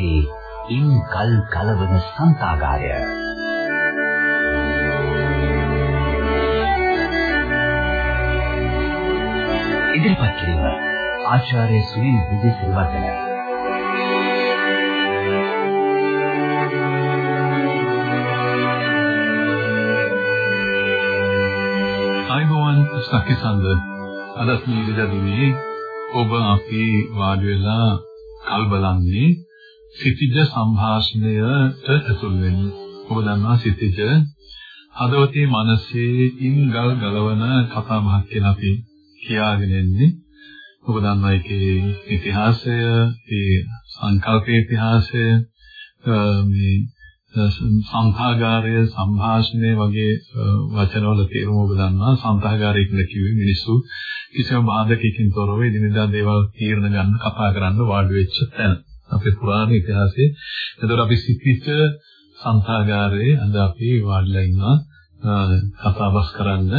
හදවතේ ඉන් කල් කලවන සන්තාගාරය. ඉදිරිපත් කිරීම ආචාර්ය සුනිල් විජේසිරිවර්ධන සකිසඳ අදත් මේ විදදුනේ ඔබ අපි වාඩි වෙලා කල් බලන්නේ සිතිජ සංഭാෂණයට ඇතුල් වෙන්නේ. ඔබ දන්නවා සිතිජ හදවතේ මනසේ ඉන්ගල් ගලවන කතා බහක් කියලා අපි කියාගෙන ඉන්නේ. ඔබ දන්නවා ඒකේ ඉතිහාසය, ඒ සංකල්පයේ ඉතිහාසය මේ සංඛාගාරය සංഭാෂණය වගේ වචනවල තේරුම ඔබ දන්නවා සංඛාගාරය කියලා කිව්වේ මිනිස්සු කිසිම බාධකයකින් තොරව එදිනෙදා දේවල් තීරණ ගන්න කතා කරන්න වාඩි වෙච්ච තැන අපේ පුරාණ ඉතිහාසයේ එතකොට අපි සිපිච්ච සංඛාගාරයේ අද අපි වාඩිලා ඉන්නවා කතාබස් කරන්න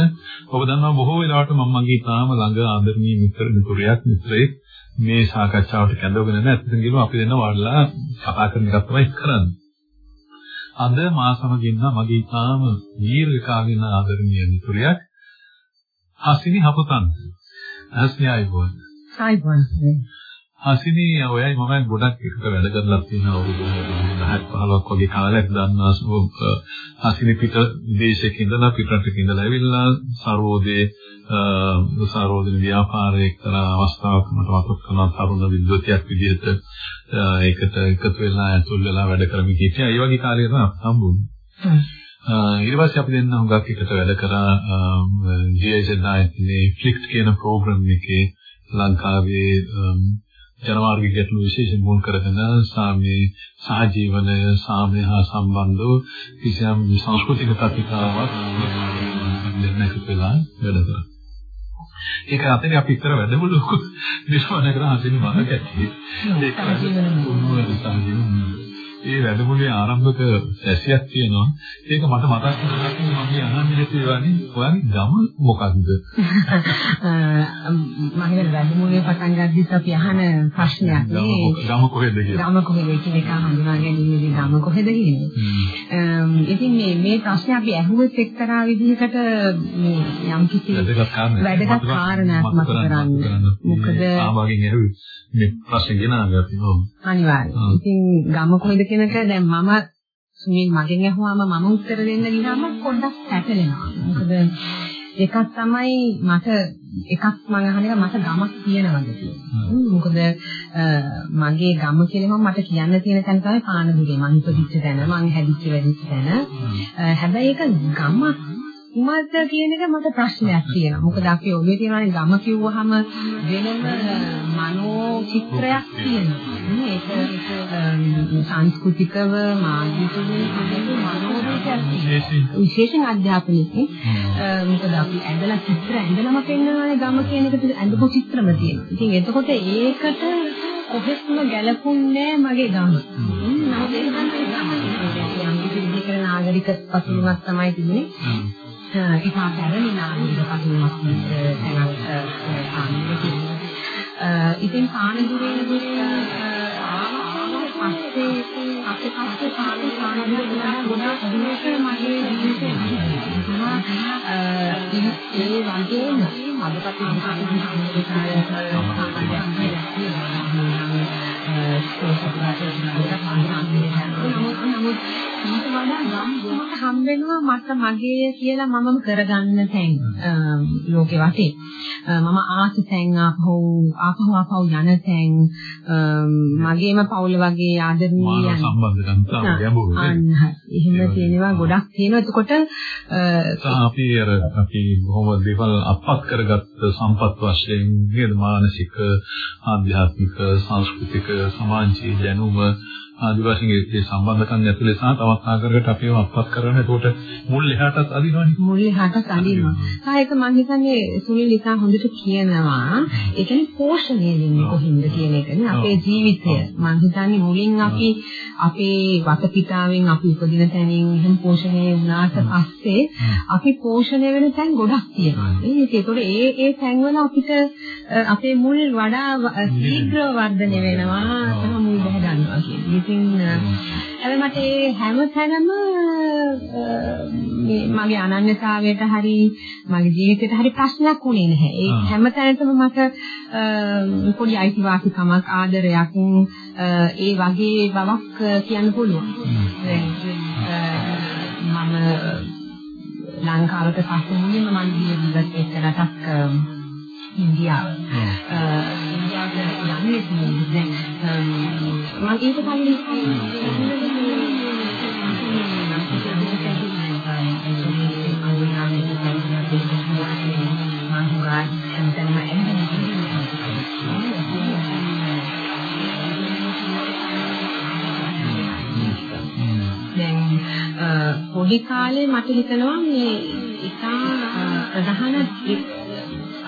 ඔබ දන්නවා බොහෝ වෙලාවට මම මගේ තාම ළඟ ආදරණීය මිත්‍ර මිතුරියක් මිත්‍රයෙක් මේ සාකච්ඡාවට කැඳවගෙන නැහැ ඇත්තටම කියනවා අපි දෙන්න වාඩිලා කතා කරන එක තමයි කරන්නේ අද මා සමග ඉන්න මගේ තාම දීර්ඝ කාලින ආදරණීය මිතුරියක් හසිනි හපතන්. හසිනි අයබෝන්. අයබෝන්. හසිනි ඔයයි මම ගොඩක් එකට වැඩ කරලා තියෙන අවුරුදු 10ක් 15ක් වගේ කාලයක් දන්නවා හසිනි පිට විදේශයක ඉඳලා පිටරටක ඉඳලා ඇවිල්ලා සරෝදේ සරෝදේ ව්‍යාපාරයේ එක්තරා අවස්ථාවක මට වතුක් කරන තරුණ විද්වතියක් විදිහට ඒකට එකතු වෙලා ඇතුල් වෙලා වැඩ කරමින් හිටියා. ඒ වගේ කාලයක හම්බුනේ. ඊට පස්සේ අපි දෙන්න හුඟක් එකට වැඩ කරා GIZ නායකනේ ෆ්ලික්ට් කියන ප්‍රෝග්‍රෑම් එකේ ලංකාවේ ජනමාර්ග ගැටළු විශේෂයෙන් මුල් කරගෙන සාමයේ සහජීවනය සාමය හා සම්බන්ධව කිසියම් සංස්කෘතික කතිකාවක් එකතු වෙලා වැඩ කරා. ඒක අතරේ අපි ඉතර වැඩමුළු නිර්මාණය කරා හසිනි මහා කැටි. ඒක සහජීවන ඒ වැඩමුළුවේ ආරම්භක සැසියක් තියෙනවා. ඒක මට මතක් වෙනවා මම අහන්නේ නැති ඒවානේ. ඔයාගේ ගම මොකක්ද? මම හිතන්නේ වැඩමුළුවේ පටන් ගද්දිත් අපි අහන ප්‍රශ්නයක් නේ. ගම කොහෙද කියලා. ගම කොහෙද කියන එක හඳුනා ගැනීමේදී ගම කොහෙද කියන්නේ. ඉතින් මේ මේ ප්‍රශ්නේ අපි ඇහුවෙත් එක්තරා විදිහකට මේ යම් කිසි වැදගත් කාරණයක් මත කරන්නේ. මොකද ආවගෙන් ඇහුවේ මේ ප්‍රශ්නේ ගෙනාවේ අපි ඔව්. අනිවාර්යයෙන්. ඉතින් ගම කොහෙද කියනක දැන් මම මේ මගෙන් අහුවාම මම උත්තර දෙන්න ගියාම පොඩ්ඩක් පැටලෙනවා. මොකද එකක් තමයි මට එකක් මම අහන එක මට ගමක් කියනවද කියලා. මොකද මගේ ගම කියලා මට කියන්න තියෙන තැන තමයි පානදුගේ මං ඉපදිච්ච තැන මං හැදිච්ච වැඩිච්ච තැන. හැබැයි ඒක ගමක් කුමක්ද කියන එක මට ප්‍රශ්නයක් තියෙනවා. මොකද අපි ඔබේ තියෙනවානේ ගම කිව්වහම වෙනම මනෝ චිත්‍රයක් තියෙනවා. මේක සංස්කෘතිකව මානසිකව විශේෂයෙන් අධ්‍යාපනයේ මොකද අපි ඇඳලා චිත්‍ර ඇඳලම පෙන්නනවානේ ගම කියන එක ඇඳපු චිත්‍රම තියෙනවා. ඉතින් එතකොට ඒකට කොහෙත්ම ගැලපුන්නේ මගේ ගම. නමුත් ඒක තමයි යම් කිසි විදිහකට නාගරික පසුබිමක් තමයි තිබුණේ. ඒක ආකාරයෙන් නාමයක පසුමක් තැනක් ආන්නේ ඉතින් පානදුරේ පස්සේ අපේ පස්සේ පාන පානදුර ගොඩාක් ගොඩාක් දුරට මගේ ජීවිතේ ඒ වගේම අදපත් නමුත් ඊට වඩා යම් හම් වෙනවා මට මගේ කියලා මමම කරගන්න තැන් ලෝකේ වටේ මම ආස තැන් ආපහු ආපහු ආපහු යන තැන් මගේම පවුල වගේ ආදරණීය එහෙම තියෙනවා ගොඩක් තියෙනවා. එතකොට අපි අර අපි බොහොම දේවල් අපත් කරගත්ත සම්පත් වශයෙන් නේද මානසික ආධ්‍යාත්මික සංස්කෘතික සමාජීය දැනුම ආදි වශයෙන් ඒ සම්බන්ධකම් ඇතුලේ සහ තවත් ආකාරයකට අපිව අත්පත් කරගෙන ඒකට මුල් එහාටත් අදිනවනේ. මුල් එහාටත් අදිනවා. සායක මම හිතන්නේ සුනිල් ඉතා හොඳට කියනවා. ඒ කියන්නේ පෝෂණය දෙන්නේ කොහින්ද කියන එකනේ අපේ ජීවිතය. මම හිතන්නේ මුලින් අපි අපේ වටපිටාවෙන් අපි උපදින තැනින් එහෙම පෝෂණය වුණාට පස්සේ අපි පෝෂණය වෙන තැන් ගොඩක් තියෙනවා. ඒකේතකොට ඒ ඒ තැන්වල අපිට අපේ මුල් වඩා ශීඝ්‍ර වර්ධනය වෙනවා. තම මුල් බහ ගන්නවා කියන්නේ. ඉතින් හැබැයි මට ඒ හැම තැනම මේ මගේ අනන්‍යතාවයට හරි මගේ ජීවිතයට හරි ප්‍රශ්නයක් වුණේ නැහැ. ඒ හැම තැනටම මට පොඩි අයිතිවාසිකමක් ආදරයක් ඒ වගේ බවක් කියන්න පුළුවන්. මම ලංකාවට පස්සේ මුලින්ම මම ජීවත් වෙච්ච රටක් ඉන්දියාව. ඉන්දියාවට යන්නේ දැන් මම ඒක කලින් පොඩි කාලේ මට හිතෙනවා මේ ඉතා ප්‍රධාන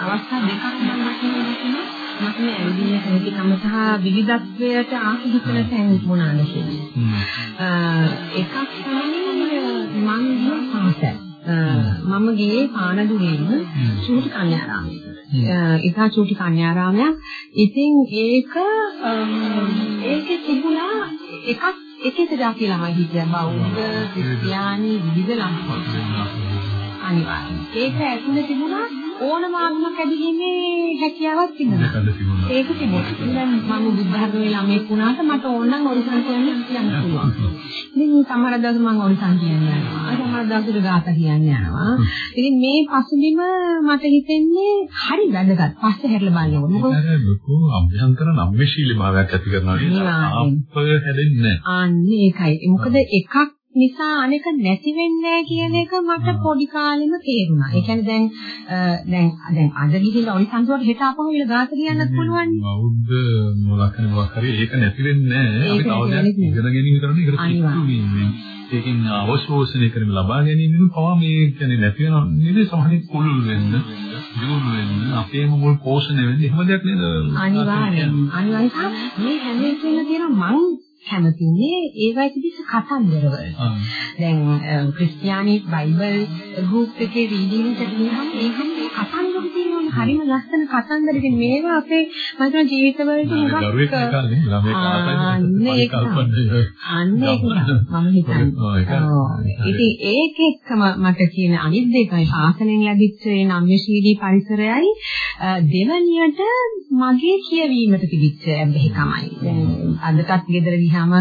අවස්ථා දෙකක් මම හිතනවා මට මේ ඇවිදින හැකියාව සහ විවිධත්වයට ආසහිතන තැන් මොනවාද කියන්නේ. එකක් තමයි මම ගිය පාසල්. මම ගියේ පානදුරේම චූටි කන්‍යාරාමයකට. ඒක චූටි කන්‍යාරාමයක්. ඉතින් ඒක ඒකේ තිබුණා එකක් එක එක જાති ළමයි හිටියා බෞද්ධ, ක්‍රිස්තියානි, විවිධ ළමයි. අනිවාර්යයෙන්. ඒක ඇතුලේ තිබුණා ඕනම ආගමක් ඇදහිීමේ හැකියාවක් තිබුණා. ඒක තිබුණා. දැන් මම බුද්ධ ධර්මයේ ළමෙක් වුණාට මට ඕන නම් ඔරිසන් කියන්න කියන්න පුළුවන්. ඉතින් සමහර දවස් මම ඔරිසන් කියන්න යනවා. සමහර දවස් ගාථා කියන්න යනවා. ඉතින් මේ පසුබිම මට හිතෙන්නේ හරි වැදගත්. පස්සේ හැරලා බලනකොට. මොකද ලොකු අභ්‍යන්තර නම්මශීලී භාවයක් ඇති කරනවා? අප හැදෙන්නේ නැහැ. අන්න ඒකයි. මොකද එකක් නිසා අනෙක නැති වෙන්නේ කියන එක මට පොඩි කාලෙම තේරුණා. ඒ කියන්නේ දැන් දැන් දැන් අද ගිහිල්ලා ඔය සංසුවට හෙට ආපහු ඉල ගාත කියන්නත් පුළුවන්. බෞද්ධ මොලක් මොකක් හරි ඒක නැති වෙන්නේ නැහැ. අපි තවදයක් ඉගෙන ගැනීම කරන්නේ ඒකට කිට්ටු වෙන්නේ. ඒකෙන් අවශෝෂණය කරන ලබා ගැනීමෙන් පවා මේ කියන්නේ නැති වෙන නෙවෙයි සමහරවිට කුළුල් වෙන්න දියුණු වෙන්න අපේම මුල් පෝෂණය වෙන්න එහෙම දෙයක් නේද අනිවාර්යයෙන් අනිවාර්යයෙන් මේ හැම එකෙම තියෙන මං කැමතිනේ ඒවයි තිබිච්ච කතන්දර වලට. දැන් ක්‍රිස්තියානි බයිබල් ගෲප් එකේ රීඩින් එකට ගියහම ඒකම මේ කතන්දර හරිම ලස්සන කතන්දර. ඉතින් මේවා අපේ මම හිතන ජීවිතවලට හුඟක් අන්න ඒක මම හිතන්නේ. ඉතින් ඒක එක්කම මට කියන අනිත් දෙකයි ආසනෙන් ලැබිච්ච ඒ නම්‍යශීලී පරිසරයයි දෙවනියට මගේ කියවීමට තිබිච්ච ඇබ්බැහිකමයි. දැන් අදටත් ගෙදර ගියාම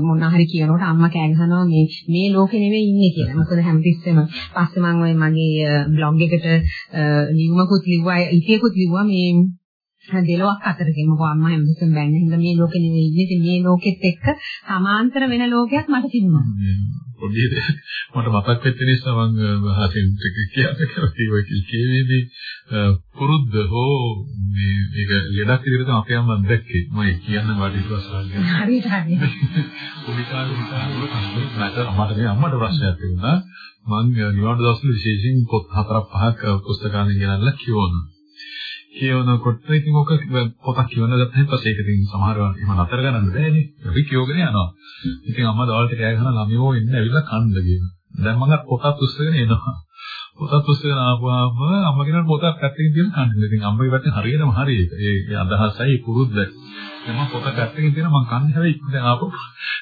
මොන හරි කියනකොට අම්මා කෑ ගහනවා මේ මේ ලෝකේ නෙවෙයි ඉන්නේ කියලා. මොකද හැමතිස්සෙම පස්සේ මම ওই මගේ බ්ලොග් එකට ලියුමකුත් ලිව්වා ඉතියකුත් ලිව්වා මේ දෙලොක් අතරකින් මොකෝ අම්මා හැමතිස්සෙම බැන්නේ හින්දා මේ ලෝකේ නෙවෙයි ඉන්නේ. ඉතින් මේ ලෝකෙත් එක්ක සමාන්තර වෙන ලෝකයක් මට තිබුණා. පොඩි මට මතක් වෙච්ච නිසා මම හසින් කියන්න කැමතියි. ඔය කීවේදී පුරුද්ද හෝ මේ මේක ලෙඩක් විදිහට තමයි අපේ අම්මා දැක්කේ. මම කියන්න වාඩි ප්‍රශ්නයක් හරියට හරියට පොඩි කාලේ හිතාගෙන මට මේ අම්මට ප්‍රශ්නයක් තිබුණා. මම නිවාඩු දවස්වල විශේෂයෙන් පොත් හතරක් පහක් පුස්තකාලේ ගෙනල්ලා කියවනවා කියවනකොට ඉතින් ඔක පොතක් කියවන ගත්තම පස්සේ ඒක ඉතින් සමහරව එහෙම නතර කරන්න බෑනේ. අපි කියවගෙන යනවා. ඉතින් අම්මා දවල්ට කෑ ගහන ළමයෝ එන්න ඇවිල්ලා කන්න කියන. දැන් මම පොතක් උස්සගෙන එනවා. පොතක් උස්සගෙන ආපුවාම අම්මා කියන පොතක් පැත්තකින් තියලා කන්න. ඉතින් අම්මගේ පැත්තෙන් හරියටම හරි ඒක. ඒ අදහසයි පුරුද්ද. දැන් මම පොත පැත්තකින් තියෙන මම කන්නේ හැබැයි දැන් ආපහු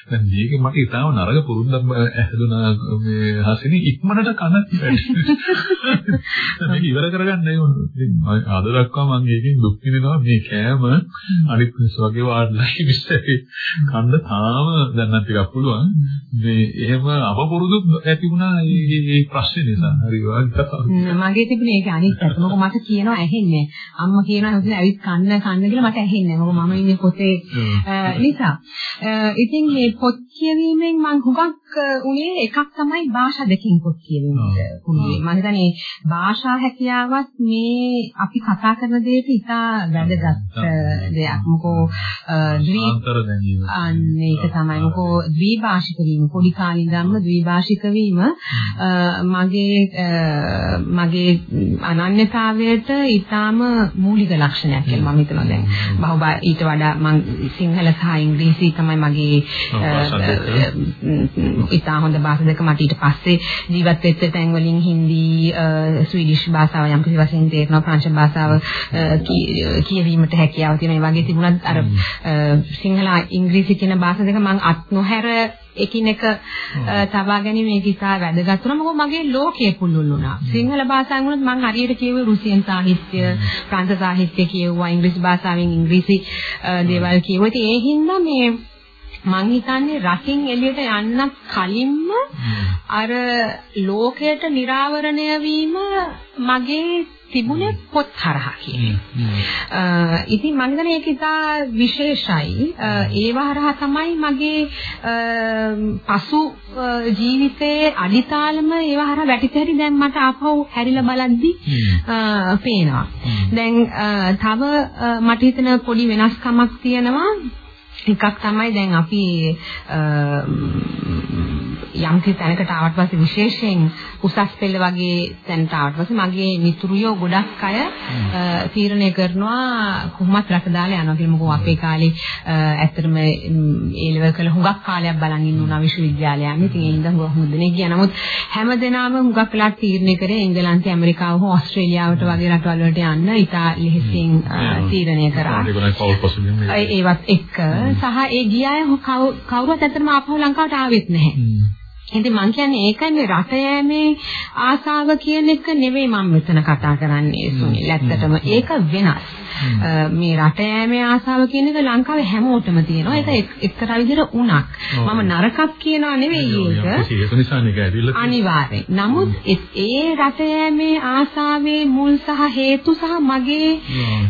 දැන් මේක මට ඉතාලම නරක පුරුද්දක් ඇහැදුනා මේ හසිනේ ඉක්මනට කන. මේක ඉවර කරගන්න ඕනේ. අද දක්වා මම ඒකෙන් දුක් විඳිනවා. මේ කෑම අනිත් මිනිස් වගේ වාඩිලා ඉස්සෙල්ලා කන්න තාම දැන් නම් ටිකක් පුළුවන්. මේ එහෙම අපපුරුදු ඇති වුණා මේ ප්‍රශ්නේ නිසා. හරි වාගේ මගේ තිබුණේ ඒක අනිත් පැත්ත. මොකද මට කියනවා ඇහෙන්නේ. අම්මා කියනවා හොඳට ඇවිත් කන්න කන්න කියලා මට ඇහෙන්නේ මොකද මම ඉන්නේ පොතේ නිසා. ඉතින් මේ පොත් කියවීමෙන් මම හුඟක් උනේ එකක් තමයි භාෂා දෙකකින් පොත් පුළුවන්. මම හිතන්නේ භාෂා හැකියාවත් මේ අපි කතා කරන දෙයට ඉතා වැදගත් දෙයක්. මොකෝ දැනීම. අන්න ඒක තමයි. මොකෝ ද්විභාෂික වීම පොඩි කාලේ ඉඳන්ම ද්විභාෂික වීම මගේ මගේ අනන්‍යතාවයට ඊටාම මූලික ලක්ෂණයක් කියලා මම හිතනවා දැන්. බහුබා ඊට වඩා මම සිංහල සහ ඉංග්‍රීසි තමයි මගේ ඉතා හොඳ භාෂා දෙක මට ඊට පස්සේ ජීවත් වෙච්ච තැන් වලින් හින්දි ස්වීඩිෂ් භාෂාව යම් කිසි වශයෙන් තේරෙනවා ප්‍රංශ භාෂාව කියවීමට හැකියාව තියෙන ඒ වගේ තිබුණත් අර සිංහල ඉංග්‍රීසි කියන භාෂා දෙක මම අත් නොහැර එකිනෙක තබා ගැනීම ඒක ඉතා වැදගත් වුණා. මොකද මගේ ලෝකයේ පුළුල් වුණා. සිංහල භාෂාවෙන් වුණත් මම හරියට කියුවේ රුසියන් සාහිත්‍ය, ප්‍රංශ සාහිත්‍ය කියුවා, ඉංග්‍රීසි භාෂාවෙන් ඉංග්‍රීසි දේවල් කියුවා. ඉතින් ඒ හින්දා මේ මං හිතන්නේ රකින් එළියට යන්නත් කලින්ම අර ලෝකයට निराවරණය වීම මගේ තිබුණේ පොත් හරහා කියන්නේ. ඉතින් මම හිතන්නේ ඒක ඉතා විශේෂයි. ඒව හරහා තමයි මගේ පසු ජීවිතයේ අඩිතාලම ඒව හරහා වැටිතරි දැන් මට ආපහු හැරිලා බලද්දි පේනවා. දැන් තව මට හිතෙන පොඩි වෙනස්කමක් තියෙනවා. එකක් තමයි දැන් අපි යම් කිසි තැනකට ආවට පස්සේ විශේෂයෙන් උසස් පෙළ වගේ තැනට ආවට පස්සේ මගේ මිතුරියෝ ගොඩක් අය තීරණය කරනවා කොහොමත් රට දාලා යනවා කියලා. මොකද අපේ කාලේ ඇත්තටම ඒ ලෙවල් කළ හුඟක් කාලයක් බලන් ඉන්න උනා විශ්වවිද්‍යාලයන්. ඉතින් ඒ හින්දා හුඟක් දෙනෙක් ගියා. නමුත් හැමදෙනාම හුඟක් වෙලාට තීරණය කරේ එංගලන්තේ ඇමරිකාව හෝ ඕස්ට්‍රේලියාවට වගේ රටවල් වලට යන්න ඉතා ලෙහෙසියෙන් තීරණය කරා. ඒවත් එක්ක සහ ඒ ගිය අය කවුරුත් ඇත්තටම ආපහු ලංකාවට ආවෙත් නැහැ. ඉතින් මම කියන්නේ ඒකයි මේ රට යෑමේ ආසාව කියන එක නෙවෙයි මම මෙතන කතා කරන්නේ සුනිල්. ඇත්තටම ඒක වෙනස්. මේ රට යෑමේ ආසාව කියන එක ලංකාවේ හැමෝටම තියෙනවා. ඒක එක්තරා විදිහට උණක්. මම නරකක් කියනවා නෙවෙයි ඒක. අනිවාර්යෙන්. නමුත් ඒ රට යෑමේ ආසාවේ මුල් සහ හේතු සහ මගේ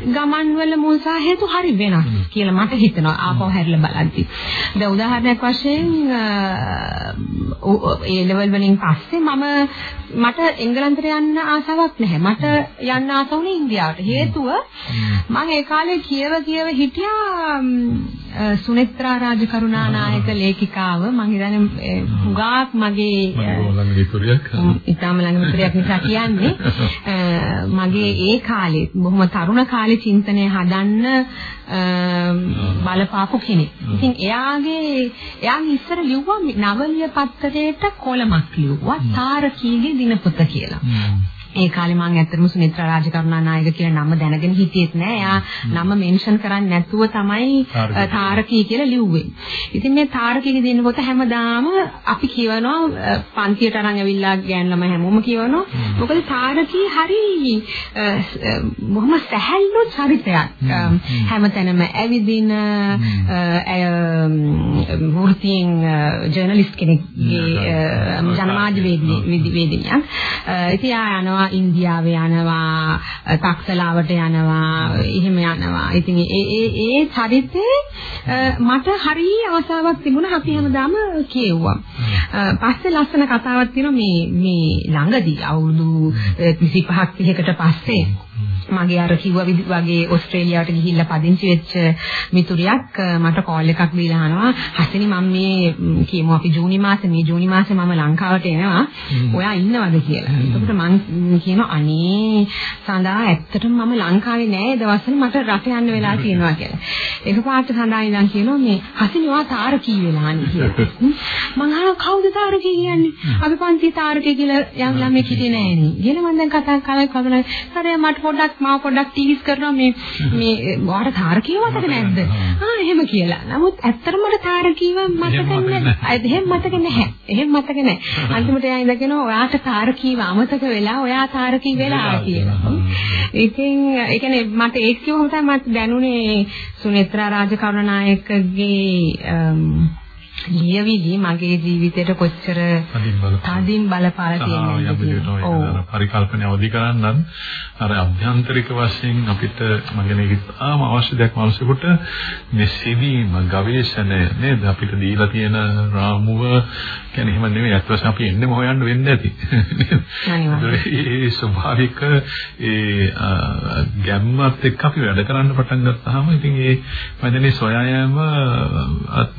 ගමන්වල මුල් සහ හේතු හරි වෙනස් කියලා මට හිතෙනවා. ආපහු හැරිලා බලද්දි. දැන් උදාහරණයක් වශයෙන් ඒ ලෙවල් වලින් පස්සේ මම මට එංගලන්තයට යන්න ආසාවක් නැහැ. මට යන්න ආස වුණේ ඉන්දියාවට. හේතුව මම ඒ කාලේ කියව කියව හිටියා සුනෙත්‍රා රාජකරුණානායක ලේඛිකාව මම හිතන්නේ හුඟක් මගේ ඉතාම ළඟ මිතුරියක් නිසා කියන්නේ මගේ ඒ කාලේ බොහොම තරුණ කාලේ චින්තනය හදන්න බලපාපු කෙනෙක්. ඉතින් එයාගේ එයාගේ ඉස්සර ලිව්වා නවලිය පත්තරේට කොලමක් ලිව්වා තාරකීගේ දිනපොත කියලා. ඒ කාලේ මම ඇත්තටම සුනිත්‍රා රාජකරුණානායක කියන නම දැනගෙන හිටියෙත් නෑ. එයා නම මෙන්ෂන් කරන්නේ නැතුව තමයි තාරකී කියලා ලිව්වේ. ඉතින් මේ තාරකීගේ දෙන්න පොත හැමදාම අපි කියවනවා පන්තියට අරන් ඇවිල්ලා ගෑන් ළමයි හැමෝම කියවනවා. මොකද තාරකී හරි බොහොම සැහැල්ලු චරිතයක්. හැමතැනම ඇවිදින වෘත්තීන් ජර්නලිස්ට් කෙනෙක්ගේ ජනමාධ්‍ය වේදිනියක්. ඉතින් ආ යනවා යනවා ඉන්දියාවේ යනවා තක්සලාවට යනවා එහෙම යනවා. ඉතින් ඒ ඒ ඒ චරිතේ මට හරි ආසාවක් තිබුණා අපි හැමදාම කියෙව්වා පස්සේ ලස්සන කතාවක් තියෙනවා මේ මේ ළඟදී අවුරුදු 25ක් 30කට පස්සේ මගේ අර කිව්වා වගේ ඕස්ට්‍රේලියාවට ගිහිල්ලා පදිංචි වෙච්ච මිතුරියක් මට කෝල් එකක් දීලා අහනවා හසිනි මම මේ කියමු අපි ජූනි මාසේ මේ ජූනි මාසේ මම ලංකාවට එනවා ඔයා ඉන්නවද කියලා. එතකොට මං කියනවා අනේ සඳහා ඇත්තටම මම ලංකාවේ නෑ දවස්වල මට රට යන්න වෙලා තියෙනවා කියලා. එකපාරට සඳහා ඉඳන් කියනවා මේ හසිනි ඔයා තාරකී වෙලානේ කියලා. මං අහනවා කවුද තාරකී කියන්නේ? අපි පන්ති තාරකී කියලා යම් ළමෙක් හිටියේ නෑනේ. ගෙන මම දැන් කතා කරලා කවදාද? හරි මට පොඩ්ඩක් මාව පොඩ්ඩක් ටීස් කරනවා මේ මේ ඔයාට තාරකීව මතක නැද්ද? ආ එහෙම කියලා. නමුත් ඇත්තටම මට තාරකීව මතක නැහැ. එහෙම මතක නැහැ. එහෙම මතක නැහැ. අන්තිමට එයා ඉඳගෙන ඔයාට තාරකීව අමතක වෙලා ඔයා තාරකී වෙලා කියලා. ඉතින් ඒ කියන්නේ මට ඒක කිව්වම තමයි මට දැනුනේ සුනේත්‍රා රාජකරුණායකගේ ලියවිලි මගේ ජීවිතයට කොච්චර තදින් බලපාලා තියෙනවද ඔව්. පරිකල්පනය අවදි කරන්නත් අර අභ්‍යන්තරික වශයෙන් අපිට මගේ මේක තාම අවශ්‍ය දෙයක් මිනිසෙකුට මේ සිවීම ගවේෂණය නේද? අපිට දීලා තියෙන රාමුව. කියන්නේ එහෙම නෙමෙයි අත් වශයෙන් අපි එන්නම හොයන්න වෙන්නේ නැති. ඒ ස්වභාවික ඒ ගැම්මත් එක්ක අපි වැඩ කරන්න පටන් ගත්තාම ඉතින් ඒ මදනේ සොයායම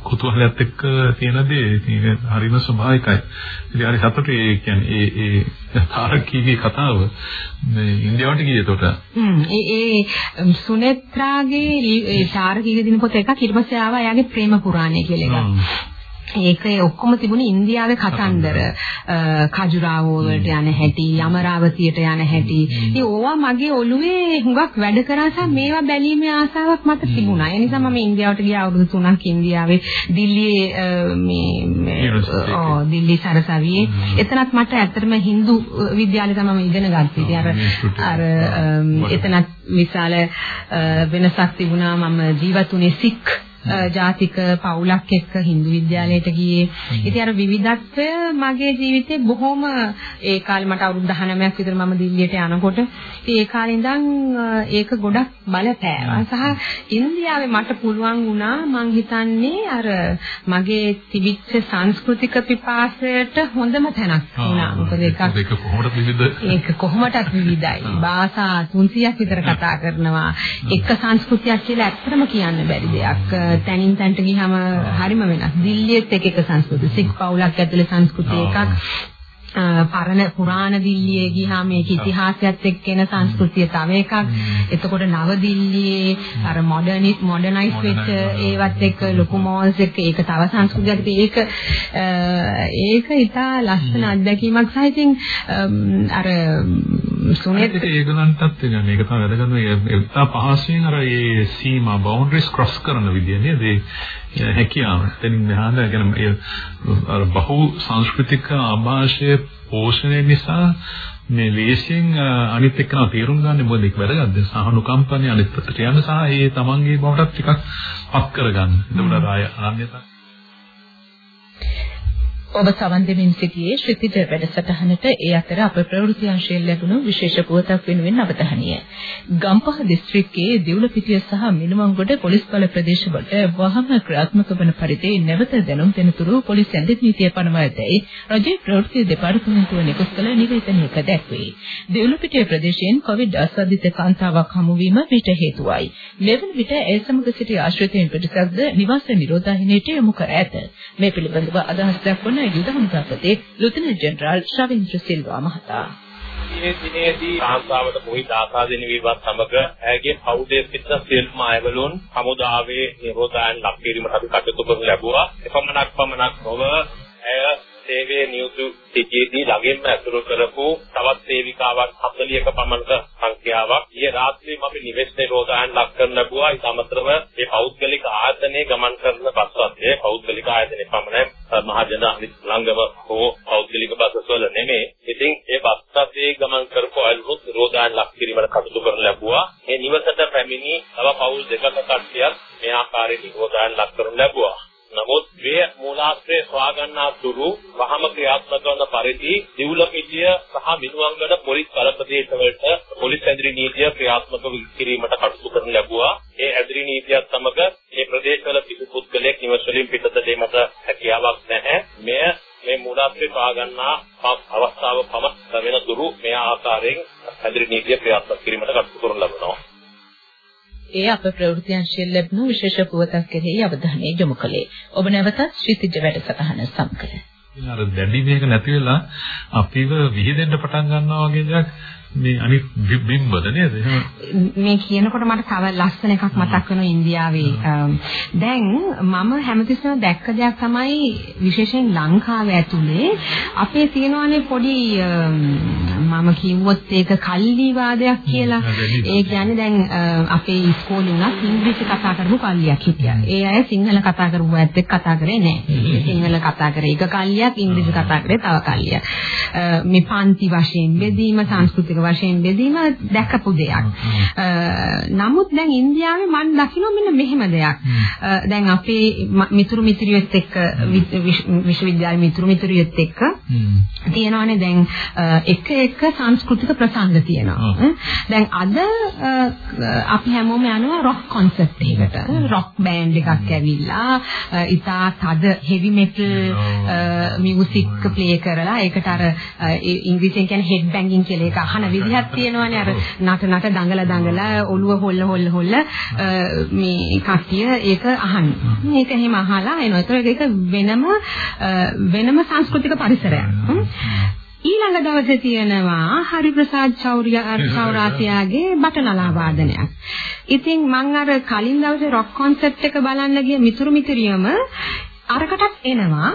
කුතුහලයත් එක්ක තියෙන දේ ඒක හරිම ස්වභාවිකයි. ඉතින් හරි සතුටුයි ඒ කියන්නේ ඒ ඒ තාරකීගේ කතාව මේ ඉන්දියාවට ගියේ එතකොට. හ්ම් ඒ ඒ සුනෙත්‍රාගේ ඒ තාරකීගේ දින පොත එකක් ඊට පස්සේ ආවා එයාගේ ප්‍රේම පුරාණය කියලා එකක්. ඒක ඔක්කොම තිබුණේ ඉන්දියාවේ කතන්දර. කජුරාවෝ වලට යන හැටි යමරාවතියට යන හැටි. ඉතින් ඕවා මගේ ඔළුවේ හුඟක් වැඩ කරා මේවා බැලීමේ ආසාවක් මට තිබුණා. ඒ නිසා මම ඉන්දියාවට ගියා අවුරුදු 3ක් ඉන්දියාවේ. දිල්ලියේ මේ ඔව් දිල්ලි සරසවියේ. එතනත් මට ඇත්තටම Hindu විද්‍යාලේ තමයි ඉගෙන ගත්තේ. ඉතින් අර අර එතනත් විශාල වෙනසක් තිබුණා. මම ජීවත් වුණේ සික් ජාතික පවුලක් එක්ක හින්දු විද්‍යාලයට ගියේ. ඉතින් අර විවිධත්වය මගේ ජීවිතේ බොහොම ඒ කාලේ මට අවුරුදු 19ක් විතර මම දිල්ලියට යනකොට ඉතින් ඒ කාලේ ඉඳන් ඒක ගොඩක් බලපෑවා. සහ ඉන්දියාවේ මට පුළුවන් වුණා මං හිතන්නේ අර මගේ තිබිච්ච සංස්කෘතික පිපාසයට හොඳම තැනක් වුණා. මොකද ඒක ඒක කොහොමද විවිධ ඒක කොහොමදත් විවිධයි. භාෂා 300ක් විතර කතා කරනවා. එක සංස්කෘතියක් කියලා ඇත්තම කියන්න බැරි දෙයක්. තැනින් තැනට ගියාම හරිම වෙනස්. දිල්ලියෙත් එක එක සංස්කෘති. සික් පවුලක් ඇතුලේ සංස්කෘති එකක්. පරණ පුරාණ දිල්ලියේ ගියාම මේක ඉතිහාසයත් එක්ක එන සංස්කෘතිය තව එකක්. එතකොට නව දිල්ලියේ අර මොඩර්නිස් මොඩර්නයිස් වෙච්ච ඒවත් එක්ක ලොකු මෝල්ස් එක්ක ඒක තව සංස්කෘතියක්. ඒක ඒක ඉතා ලස්සන අත්දැකීමක් සහ ඉතින් අර සුනෙත් ඒගොල්ලන්ටත් මේක තමයි වැදගත්. මේ ඉතා පහසුවෙන් අර ඒ සීමා බවුන්ඩරිස් ක්‍රොස් කරන විදිය නේද? හැකියාව. එතනින් මෙහාට කියන්නේ අර බහු සංස්කෘතික ආభాෂය පෝෂණය නිසා මේ ලේසියෙන් අනිත් එක්කන තේරුම් ගන්න මොකද ඒක වැදගත්ද සහනුකම්පන්නේ අනිත් පැත්තට යන සහ ඒ තමන්ගේ බවටත් ටිකක් පත් කරගන්න. එතකොට අර ආය අනන්‍යතා ඔබ සවන් දෙමින් සිටියේ ශ්‍රිතිජ වැඩසටහනට ඒ අතර අප ප්‍රවෘත්ති අංශයෙන් ලැබුණු විශේෂ පුවතක් වෙනුවෙන් අවධානය. ගම්පහ දිස්ත්‍රික්කයේ දිවුලපිටිය සහ මිනුවන්ගොඩ පොලිස් බල ප්‍රදේශවලට වහම ක්‍රියාත්මක වන පරිදි නැවත දැනුම් දෙනතුරු පොලිස් ඇඳින් නීතිය පනවා ඇතැයි රජයේ ප්‍රවෘත්ති දෙපාර්තමේන්තුව නිකුත් කළ නිවේදනයක දැක්වේ. දිවුලපිටිය ප්‍රදේශයෙන් කොවිඩ් ආසාදිත කාන්තාවක් හමු වීම විට හේතුවයි. මෙවන විට ඒ සමග සිටි ආශ්‍රිතයින් පිටසක්ද නිවාස නිරෝධායනයට යොමු කර ඇත. මේ පිළිබඳව අදහස් දක්වන යුද හමුදාපති ලුතනන්ට් ජෙනරාල් ශවින්ද්‍ර සිල්වා මහතා මේ දිනේදී කාන්තාවට මොහි දාසාදින වීමත් සමග ඇගේ පෞදේ පිට සියලුම අයවලුන් හමුදාවේ නිරෝධයන් ලක් කිරීමට අපි කටයුතු කරනු ලැබුවා. එපමණක් පමණක් නොව ඇය සේවයේ නියුතු සිටියේදී ළඟින්ම ඇතුළු කරපු තවත් සේවිකාවක් 40ක පමණක සංඛ්‍යාවක් ඊයේ රාත්‍රියේ අපි නිවෙස් නිරෝධයන් ලක් කරන ලැබුවා. ඊට අමතරව මේ පෞද්ගලික ආයතනයේ ගමන් කරන බස්වත්යේ පෞද්ගලික ආයතනයේ පමණ මහජන ළඟම හෝ පෞද්ගලික බස්වල නෙමෙයි. ඉතින් ඒ බස්වත්යේ ගමන් කරපු අයුරුත් නිරෝධයන් ලක් කිරීමට කටයුතු කරන ලැබුවා. මේ නිවසට පැමිණි තව පෞල් දෙකක කට්ටියක් මේ ආකාරයෙන් නිරෝධයන් ලක් කරනු ලැබුවා. නමුත් මේ මූලාශ්‍රය සොයා ගන්නා තුරු වහම ක්‍රියාත්මක වන පරිදි දිවුලපිටිය සහ මිනුවන්ගඩ පොලිස් බල ප්‍රදේශවලට පොලිස් ඇඳරි නීතිය ක්‍රියාත්මක කිරීමට කටයුතු කරන ලැබුවා. ඒ ඇඳරි නීතියත් සමග මේ ප්‍රදේශවල කිසි පුද්ගලයෙක් නිවස වලින් පිටත දෙීමට හැකියාවක් නැහැ. මෙය මේ මූලාශ්‍රය සොයා ගන්නා අවස්ථාව පමණ වෙන තුරු මේ ආකාරයෙන් ඇඳරි නීතිය ක්‍රියාත්මක කිරීමට කටයුතු කරන ලබනවා. ඒ අප ප්‍රවෘත්තියන්ශයෙන් ලැබුණු විශේෂ පුවතක් කෙරෙහි අවධානය යොමු කළේ. ඔබ නැවතත් ශ්‍රීතිජ වැඩසටහන සමග. අර දැඩි මේක නැති වෙලා අපිව විහිදෙන්න පටන් ගන්නවා වගේ දෙයක් මේ අනිත් බිම්බද නේද? මේ කියනකොට මට තව ලස්සන එකක් මතක් වෙනවා ඉන්දියාවේ. දැන් මම හැමතිස්සෙම දැක්ක දෙයක් තමයි විශේෂයෙන් ලංකාව ඇතුලේ අපේ තියෙනවානේ පොඩි මම කිව්වොත් ඒක කල්ලි වාදයක් කියලා. ඒ කියන්නේ දැන් අපේ ඉස්කෝලේ උනත් ඉංග්‍රීසි කතා කරපු කල්ලියක් හිටියා. ඒ අය සිංහල කතා කරපු අයත් එක්ක කතා කරේ නැහැ. සිංහල කතා කරේ එක කල්ලියක් ඉංග්‍රීසි කතා කරේ තව කල්ලියක්. මේ පන්ති වශයෙන් බෙදීම සංස්කෘතික වශයෙන් බෙදීම දැකපු දෙයක්. නමුත් දැන් ඉන්දියාවේ මම දකින්න මෙන්න මෙහෙම දෙයක්. දැන් අපේ මිතුරු මිතුරියොත් එක්ක විශ්වවිද්‍යාල මිතුරු මිතුරියොත් එක්ක තියෙනවානේ දැන් එක එක සංස්කෘතික ප්‍රසංග තියෙනවා. දැන් අද අපි හැමෝම යනවා රොක් කොන්සර්ට් එකකට. රොක් බෑන්ඩ් එකක් ඇවිල්ලා ඉතා තද හෙවි මෙටල් මියුසික් ප්ලේ කරලා ඒකට අර ඉංග්‍රීසියෙන් කියන්නේ හෙඩ් බැන්ගින් කියලා එක අහන විදිහක් තියෙනවානේ අර නට නට දඟල දඟල ඔළුව හොල්ල හොල්ල හොල්ල මේ කට්ටිය ඒක අහන්නේ. මේක එහෙම අහලා එනවා. ඒක වෙනම වෙනම සංස්කෘතික පරිසරයක්. ඊළඟ දවසේ තියෙනවා හරිප්‍රසාද් චෞරාසියාගේ බටනලා වාදනයක්. ඉතින් මම අර කලින් දවසේ රොක් කොන්සර්ට් එක බලන්න ගිය මිතුරු මිතුරියම අරකටත් එනවා.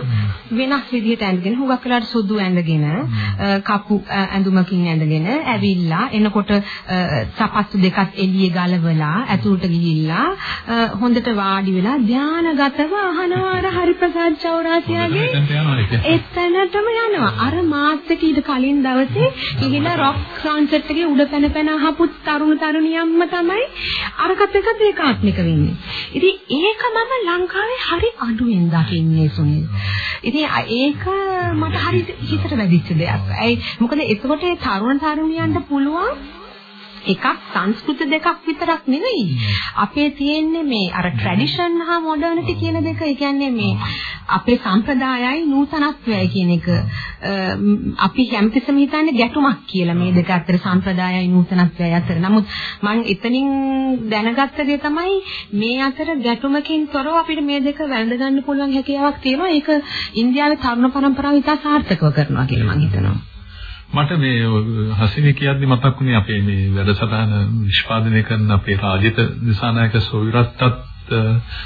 වෙනස් විදිහට ඇඳගෙන හුඟක් වෙලාට සුදු ඇඳගෙන කපු ඇඳුමකින් ඇඳගෙන ඇවිල්ලා එනකොට සපත්තු දෙකක් එළියේ ගලවලා ඇතුළට ගිහිල්ලා හොඳට වාඩි වෙලා ධානාගතව අහනවා අර හරිප්‍රසාද් චෞරාසියාගේ එතනටම යනවා. අර මාත් එක්ක ඊට කලින් දවසේ ගිහිල්ලා රොක් කන්සර්ට් එකේ උඩ පැන පැන අහපු තරුණ තරුණියම්ම තමයි අරකට එකත් ඒකාත්මික වෙන්නේ. ඉතින් ඒක මම ලංකාවේ හරි අඩුවෙන් දකින්නේ සුනිල්. ඉතින් ඒක මට හරි හිතට වැදිච්ච දෙයක්. ඇයි මොකද එතකොට ඒ තරුණ තරුණියන්ට පුළුවන් එකක් සංස්කෘත දෙකක් විතරක් නෙවෙයි. අපේ තියෙන්නේ මේ අර ට්‍රැඩිෂන් හා මොඩර්නිටි කියන දෙක. ඒ කියන්නේ මේ අපේ සම්ප්‍රදායයි නූතනත්වයයි කියන එක අපි හැමතිස්සම හිතන්නේ ගැටුමක් කියලා මේ දෙක අතර සම්ප්‍රදායයි නූතනත්වයයි අතර. නමුත් මම එතනින් දැනගත්ත දේ තමයි මේ අතර ගැටුමකින් තොරව අපිට මේ දෙක වැළඳ ගන්න පුළුවන් හැකියාවක් තියෙනවා. ඒක ඉන්දියාවේ තරුණ පරම්පරාව ඉතා සාර්ථකව කරනවා කියලා මම හිතනවා. මට මේ හසිනි කියද්දි මතක් වුණේ අපේ මේ වැඩසටහන නිෂ්පාදනය කරන අපේ රාජිත දිසානායක සොවිරත්තත්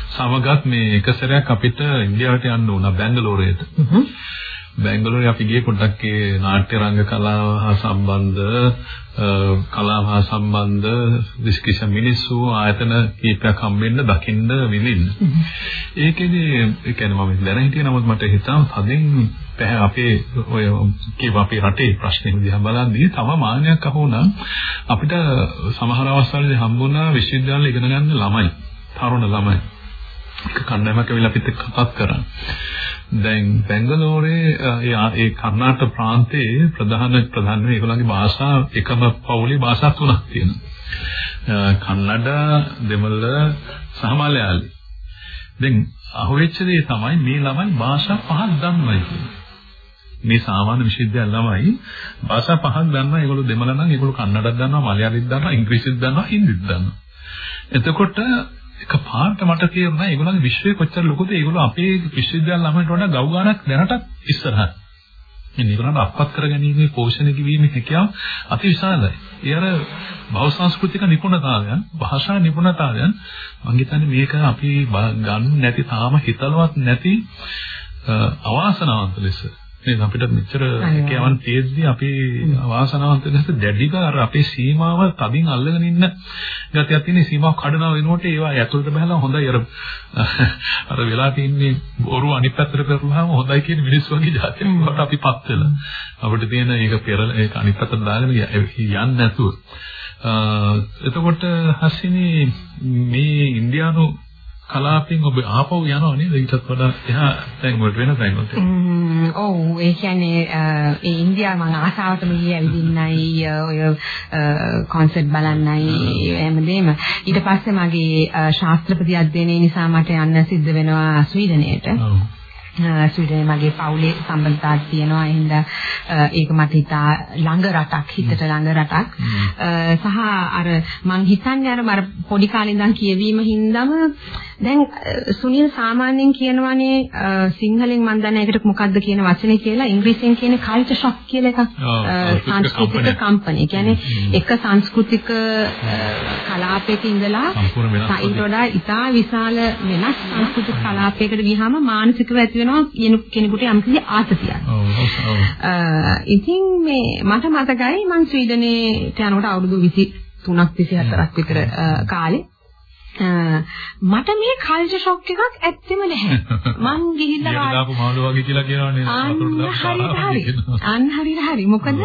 සමගත් මේ එක සැරයක් අපිට ඉන්දියාවට යන්න වුණා බැංගලෝරයට. බැංගලෝරේ අපි ගියේ පොඩ්ඩක් ඒ නාට්‍ය රංග කලාව හා සම්බන්ධ කලාව හා සම්බන්ධ විශේෂ මිනිස්සු ආයතන කීපයක් හම්බෙන්න දකින්න විඳින්න. ඒකෙදි ඒ කියන්නේ මම දැන හිටියේ නමුත් මට හිතා තදින් පැහැ අපේ ඔය කියව අපේ රටේ ප්‍රශ්නේ දිහා බලද්දී තව මාන්නයක් අහුණා අපිට සමහර අවස්ථාවලදී හම්බුණා විශ්වවිද්‍යාලේ ඉගෙන ගන්න ළමයි තරුණ ළමයි එක කණ්ඩායමක් ඇවිල්ලා අපිත් එක්ක කතා කරා. දැන් බැංගලෝරේ ඒ කර්ණාටක ප්‍රාන්තයේ ප්‍රධාන ප්‍රධාන ඒගොල්ලන්ගේ භාෂා එකම පවුලේ භාෂා තුනක් තියෙනවා. කන්නඩ, දෙමළ සහ මලයාලි. දැන් අහුවෙච්ච දේ තමයි මේ ළමයි භාෂා පහක් දන්නවයි කියන්නේ. මේ සාමාන්‍ය විශ්වවිද්‍යාල ළමයි භාෂා පහක් දන්නවා. ඒගොල්ලෝ දෙමළ නම් ඒගොල්ලෝ කන්නඩක් දන්නවා, මලයාලිත් දන්නවා, ඉංග්‍රීසිත් දන්නවා, හින්දිත් දන්නවා. එතකොට එක පාට මට තේරුණා ඒගොල්ලන්ගේ විශ්වය කොච්චර ලොකුද ඒගොල්ලෝ අපේ විශ්වවිද්‍යාල ළමයින්ට වඩා ගව් ගානක් දැනටත් ඉස්සරහට. මේ ඒගොල්ලන්ට අපත් කරගැනීමේ පෝෂණය කිරීමේ හැකියාව අති විශාලයි. ඒ අර භව සංස්කෘතික නිපුණතාවයන්, භාෂා නිපුණතාවයන් මම හිතන්නේ මේක අපි ගන්න නැති තාම හිතලවත් නැති අවාසනාවන්ත ලෙස නේද? අපිට මෙච්චර හැකියාවන් තියෙද්දි අපි වාසනාවන්ත වෙනස දැඩිව අර අපේ සීමාව තදින් අල්ලගෙන ඉන්න ගතියක් තියෙන සීමාව කඩනවා වෙනකොට ඒවා ඇතුළට බහලා හොඳයි. අර අර වෙලා තින්නේ බොරු අනිත් පැත්තට කරලාම හොඳයි කියන මිනිස්සු වගේ જાතියක් වට අපිපත් වෙලා. අපිට තියෙන ඒක පෙරල ඒක අනිත් පැත්තට දාගෙන යන්නේ නැතුව. එතකොට හසිනේ මේ ඉන්දියානු කලාපෙන් ඔබ ආපහු යනවා නේද? ඊටත් වඩා එහා දැන් වලට වෙන තැන් වලට. ඔව්. ඒ කියන්නේ ඒ ඉන්දියාව මම ආසාවටම ගියේ ඇවිදින්නයි ඔය කොන්සර්ට් බලන්නයි හැමදේම. ඊට පස්සේ මගේ ශාස්ත්‍රපති අධ්‍යයනය නිසා මට යන්න සිද්ධ වෙනවා ස්වීඩනයට ස්වීඩනයේ මගේ පවුලේ සම්බන්ධතාවක් තියෙනවා. එහෙනම් ඒක මට හිතා ළඟ රටක් හිතට ළඟ රටක්. සහ අර මං හිතන්නේ අර පොඩි කාලේ ඉඳන් කියවීම හින්දාම දැන් සුනිල් සාමාන්‍යයෙන් කියනවානේ සිංහලෙන් මම දන්නේ ඒකට මොකක්ද කියන වචනේ කියලා. ඉංග්‍රීසියෙන් කියන්නේ කල්චර් ෂොක් කියලා එකක්. සංස්කෘතික කම්පැනි. කියන්නේ එක සංස්කෘතික කලාපයක ඉඳලා ඊට වඩා ඉතා විශාල වෙනස් සංස්කෘතික කලාපයකට ගියාම මානසිකව ඇති වෙනවා කෙනෙකුට යම්කිසි ආතතියක්. ඉතින් මේ මට මතකයි මං ස්වීඩනේට යනකොට අවුරුදු 23ක් 24ක් විතර කාලේ මට මේ කල්චර් ෂොක් එකක් ඇත්තෙම නැහැ. මං ගිහිල්ලා දාපු මාළු වගේ කියලා කියනවනේ අන්න හරි අන්න හරි හරි. මොකද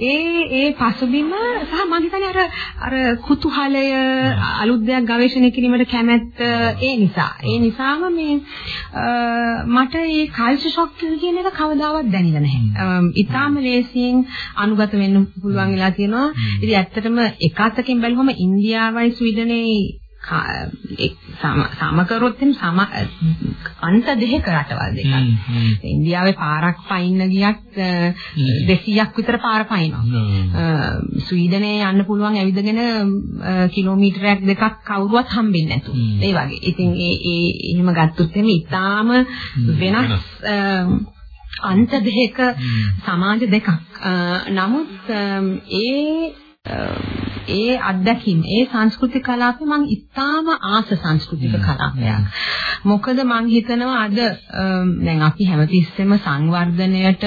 ඒ ඒ පසුබිම සහ මං හිතන්නේ අර අර කුතුහලය අලුත් දෙයක් ගවේෂණය කිරීමට කැමැත්ත ඒ නිසා. ඒ නිසාම මේ මට මේ කල්චර් ෂොක් කියන එක කවදාවත් දැනෙලා නැහැ. ඊටාම ලේසියෙන් අනුගත වෙන්න පුළුවන් වෙලා තියෙනවා. ඉතින් ඇත්තටම එක අතකින් බැලුවම ඉන්දියාවයි ස්වීඩනේ සම කරොත් එම් සම අන්ත දෙක රටවල් දෙකක්. ඉන්දියාවේ පාරක් පයින්න ගියත් 200ක් විතර පාර පයින්නවා. ස්වීඩනයේ යන්න පුළුවන් ඇවිදගෙන කිලෝමීටරයක් දෙකක් කවුරුවත් හම්බෙන්නේ නැතු. ඒ වගේ. ඉතින් ඒ ඒ එහෙම ගත්තොත් එමේ ඊටාම වෙනස් අන්ත දෙක සමාජ දෙකක්. නමුත් ඒ ඒ අත්දැකීම් ඒ සංස්කෘතික කලාපේ මම ඉතාම ආස සංස්කෘතික කලාපයක්. මොකද මම හිතනවා අද දැන් අපි හැමතිස්සෙම සංවර්ධනයට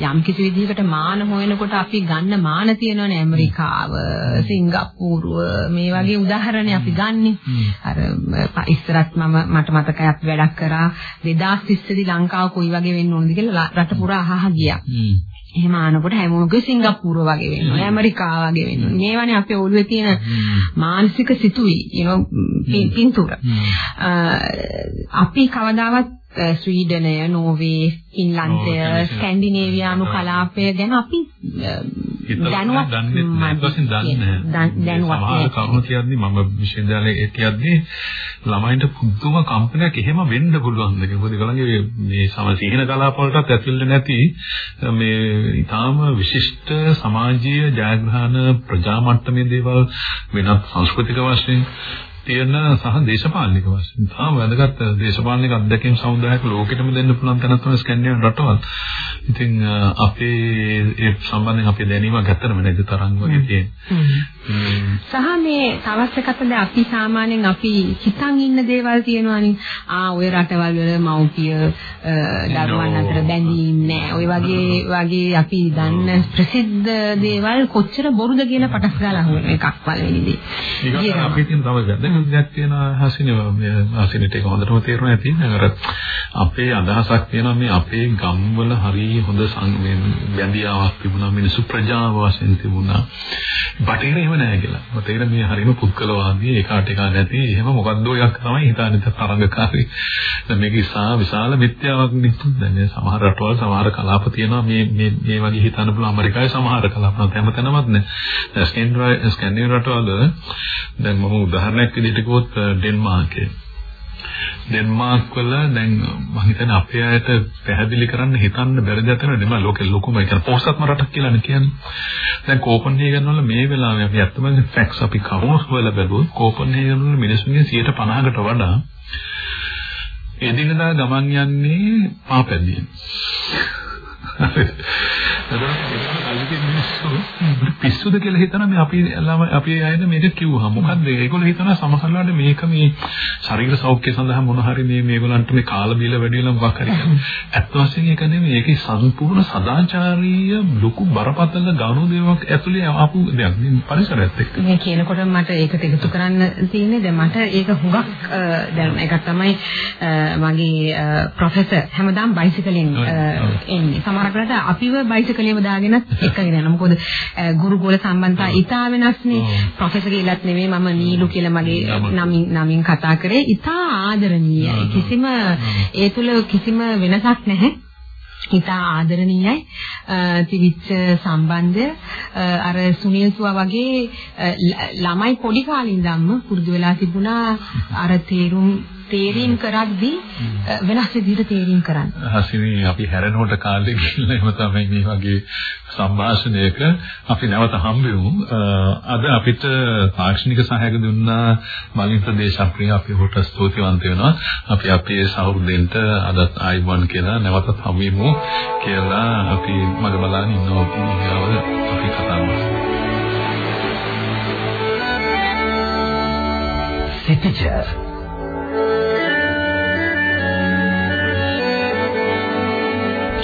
යම් කිසි විදිහකට මාන හොයනකොට අපි ගන්න මාන තියෙනවනේ ඇමරිකාව, සිංගප්පූරුව මේ වගේ උදාහරණ අපි ගන්නෙ. අර ඉස්සරත් මම මට මතකයි අපි වැඩක් කරා 2030 දී ලංකාව කොයි වගේ වෙන්න ඕනද කියලා රට පුරා අහහ ගියා. එහෙම ආනකොට කිව්ව සිංගප්පූරුව වගේ ඕනේ ඇමරිකාව වගේ ඕනේ මේවනේ අපේ ඔළුවේ තියෙන මානසික සිතුවිලි you know පින්තූර. අපි කවදාවත් ස්වීඩනය නෝර්වේ ෆින්ලන්තය ස්කැන්ඩිනේවියානු කලාපය ගැන අපි දැනුවත් දැනුවත් සමහර කරුණු කියද්දි මම විශ්වවිද්‍යාලයේ කියද්දි ළමයින්ට පුදුම කම්පනයක් එහෙම වෙන්න පුළුවන්ද මොකද ඒගොල්ලන්ගේ මේ සමසීහන කලාප වලටත් ඇතුළේ නැති මේ ඊටාම විශිෂ්ට සමාජීය ජයග්‍රහණ ප්‍රජා මට්ටමේ දේවල් වෙනත් සංස්කෘතික වශයෙන් තියෙන සහ දේශපාලනික වශයෙන්. තාම වැදගත් දේශපාලනික අත්දැකීම් සමුදායක ලෝකෙටම දෙන්න පුළුවන් තැනක් තමයි ස්කැන්ඩිනේවියානු රටවල්. ඉතින් අපේ ඒ සම්බන්ධයෙන් අපේ දැනීම ගැතරම නේද? තරංග වගේ තියෙන්නේ. සහ මේ තවත් එකක් තමයි අපි සාමාන්‍යයෙන් අපි හිතන් ඉන්න දේවල් තියෙනවානේ. ආ ඔය රටවල් වල මව්පිය දරුවන් අතර බැඳී ඉන්නේ ඔය වගේ වගේ අපි දන්න ප්‍රසිද්ධ දේවල් කොච්චර බොරුද කියලා පටස් ගාලා අහුවෙන එකක් පළවෙනිදී. ඒක අපි ඉතින් තමයි දැන් දෙයක් තියෙනවා හසිනේ හසිනට ඒක හොඳටම තේරුණා ඇති. අර අපේ අදහසක් තියෙනවා මේ අපේ ගම්වල හරි හොඳ බැඳියාවක් තිබුණා මිනිසු ප්‍රජාව වශයෙන් තිබුණා. බටේර එහෙම නැහැ කියලා. බටේර මේ හරිම පුද්ගලවාදී ඒකාට එක නැති එහෙම මොකද්දෝ එකක් තමයි හිතන්නේ තරංගකාරී. දැන් මේක ඉසා විශාල මිත්‍යාවක් නෙවෙයි. දැන් මේ සමහර රටවල් සමහර කලාප තියෙනවා මේ මේ මේ වගේ හිතන්න පුළුවන් ඇමරිකාවේ සමහර කලාප හැමතැනමත් නෑ. ස්කැන්ඩිනේවියා රටවල දැන් මම උදාහරණයක් විදිහට කිව්වොත් ඩෙන්මාර්කේ ඩෙන්මාර්ක් වල දැන් මම හිතන්නේ අපේ අයට පැහැදිලි කරන්න හිතන්න බැරි දෙයක් තමයි දෙම ලෝකෙ ලොකුම ඒ කියන්නේ පොහොසත්ම රටක් කියලානේ කියන්නේ. දැන් කෝපන්හේගන් වල මේ වෙලාවේ අපි ඇත්තම ෆැක්ට්ස් අපි කවුන්ස් වල බැලුවොත් කෝපන්හේගන් වල මිනිස්සුන්ගේ 50කට වඩා එදිනදා ගමන් යන්නේ පාපැදියෙන්. පිස්සුද කියලා හිතන මේ අපි අපි අයද මේක කිව්වහම. මොකද්ද? ඒගොල්ලෝ හිතනවා සමහරවිට මේක මේ ශරීර සෞඛ්‍ය සඳහා මොන හරි මේ මේගොල්ලන්ට මේ කාල බීල වැඩි වෙලා මොකක් හරි ඇත්ත වශයෙන් ඒක නෙමෙයි. ඒකේ සම්පූර්ණ සදාචාරීය ලොකු බරපතල ගනුදෙනුවක් ඇතුලේ ආපු දෙයක්. මේ පරිසරයත් එක්ක. මේ කියනකොට මට ඒකට එකතු කරන්න තියෙන්නේ. දැන් මට ඒක හුඟක් දැන් එකක් තමයි මගේ ප්‍රොෆෙසර් හැමදාම බයිසිකලෙන් එන්නේ. සමහරකට අපිව බයිසිකලෙම දාගෙන එක්කගෙන යනවා. මොකද ගුරුගෝල සම්බන්ධතා ඉතා වෙනස්නේ. ප්‍රොෆෙසර් කියලාත් නෙමෙයි මම නීලු කියලා මගේ නමින් නමින් කතා කරේ. ඉතා ආදරණීයයි. කිසිම ඒ තුල කිසිම වෙනසක් නැහැ. ඉතා ආදරණීයයි තිවිච්ච සම්බන්ධය අර සුනිල් සුවා වගේ ළමයි පොඩි කාලේ ඉඳන්ම පුරුදු වෙලා තිබුණා අර තේරුම් තේරීම් කරද්දී වෙනස් විදිහට තේරීම් කරන්න. හසිනී අපි හැරෙනකොට කාලේ ගිහිල්ලා එහෙම තමයි මේ වගේ සංഭാෂණයක අපි නැවත හම්බෙමු. අද අපිට තාක්ෂණික සහායක දුන්නා මලින් ප්‍රදේශප්‍රිය අපි හොට ස්තුතිවන්ත වෙනවා. අපි අපේ සහෘදෙන්ට අදත් ආයිබන් කියලා නැවතත් හම්බෙමු කියලා අපි මග බලන් ඉන්නවා අපි කතා කරමු. සිටිජර්